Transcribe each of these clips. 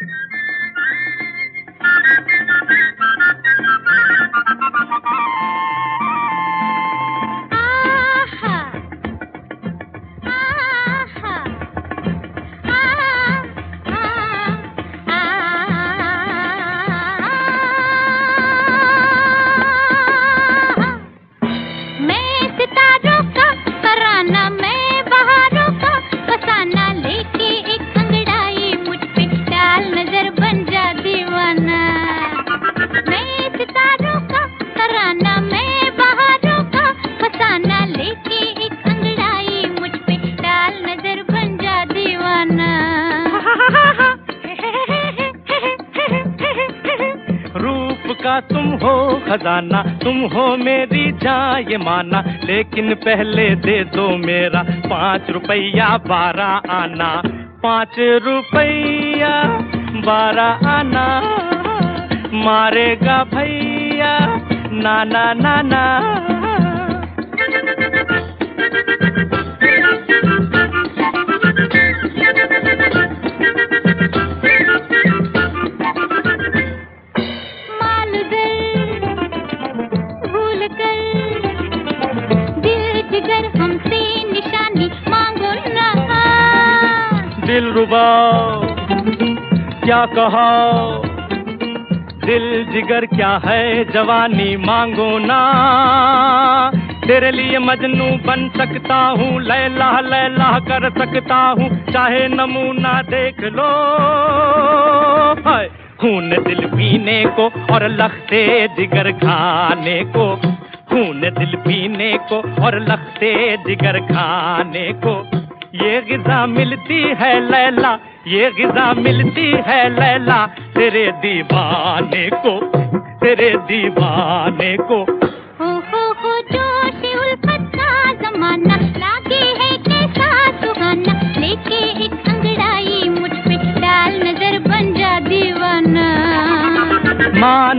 Thank you. का तुम हो खजाना, तुम हो मेरी जा ये माना। लेकिन पहले दे दो मेरा पाँच रुपया बारह आना। पाँच रुपया बारह आना। मारेगा भैया, नाना नाना। मालूदर दिल रुबा क्या कहा? दिल जिगर क्या है? जवानी मांगो ना। तेरे लिए मजनू बन सकता हूँ लैला लैला कर सकता हूँ। चाहे नमूना देख लो। खून दिल पीने को और लखते जिगर खाने को। खून दिल पीने को और लखते जिगर खाने को। ये गिजा मिलती है लैला, ये गिजा मिलती है लैला। तेरे दीवाने को, तेरे दीवाने को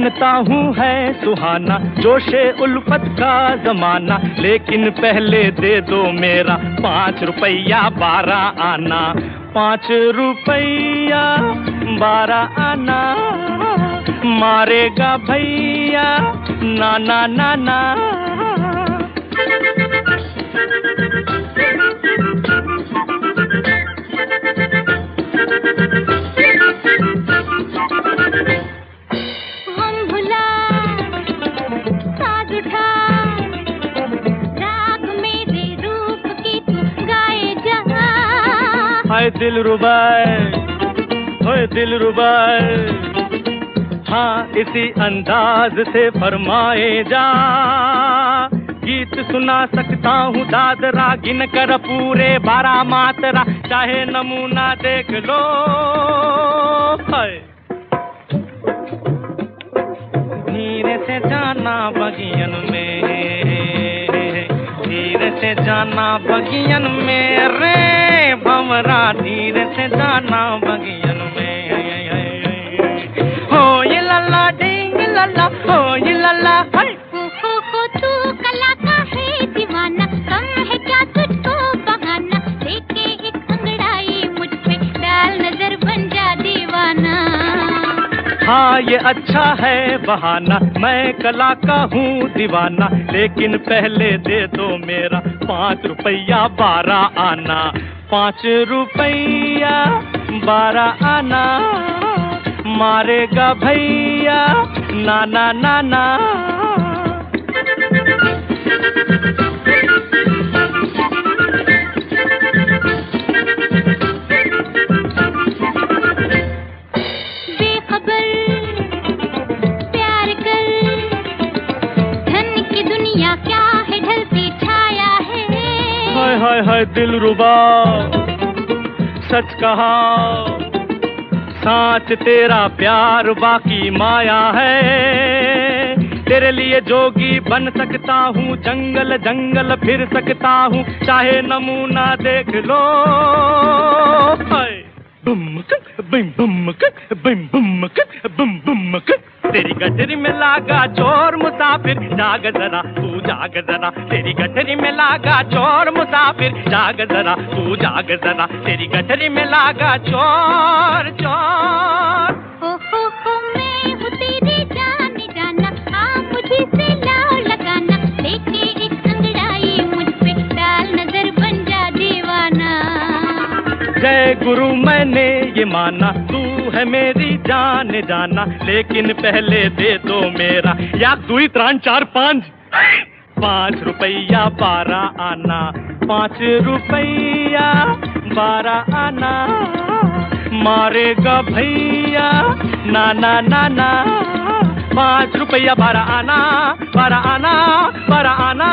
मानता हूँ है सुहाना, जोशे उल्फत का जमाना। लेकिन पहले दे दो मेरा, पाँच रुपया बारह आना। पाँच रुपया बारह आना, मारेगा भैया ना ना ना हम हाय दिल रुबाए हाय दिल रुबाए। हाँ इसी अंदाज से फरमाए जा। गीत सुना सकता हूँ दादरा, गिन कर पूरे बारह मात्रा चाहे नमूना देख लो, हाय। धीरे से जाना बगियन में, धीरे से जाना बगियन में रे। भंवरा धीरे से जाना बगियन में हो ये लल्ला डिंग लल्ला हो ये लल्ला तू है है दीवाना। हाँ ये अच्छा है बहाना मैं कला का हूँ दीवाना लेकिन पहले दे दो मेरा पाँच रुपया बारह आना। पाँच रुपया बारह आना मारेगा भैया नाना नाना। हाय हाय दिल रुबा। सच कहा साच तेरा प्यार बाकी माया है। तेरे लिए जोगी बन सकता हूँ, जंगल जंगल फिर सकता हूँ, चाहे नमूना देख लो। बुम बिम बुम बिम बुम बुम। तेरी गठरी में लागा चोर मुसाफिर जाग जरा तू जाग जरा। तेरी गठरी में लागा चोर मुसाफिर जाग जरा तू जाग जरा। तेरी गठरी में लागा चोर चोर। हो हो हो मैं हूँ तेरी जान जाना। हाँ मुझे से लाओ लगाना। लेके एक अंगड़ाई मुझ पे डाल नज़र बन जा दीवाना। जय गुरु मैंने ये माना तू है मेरी जान जाना, लेकिन पहले दे दो मेरा। या दुई त्राण चार पाँच? पाँच रुपया बारह आना, पाँच रुपया बारह आना। मारेगा भैया ना ना ना ना पाँच रुपया बारह आना बारह आना बारह आना।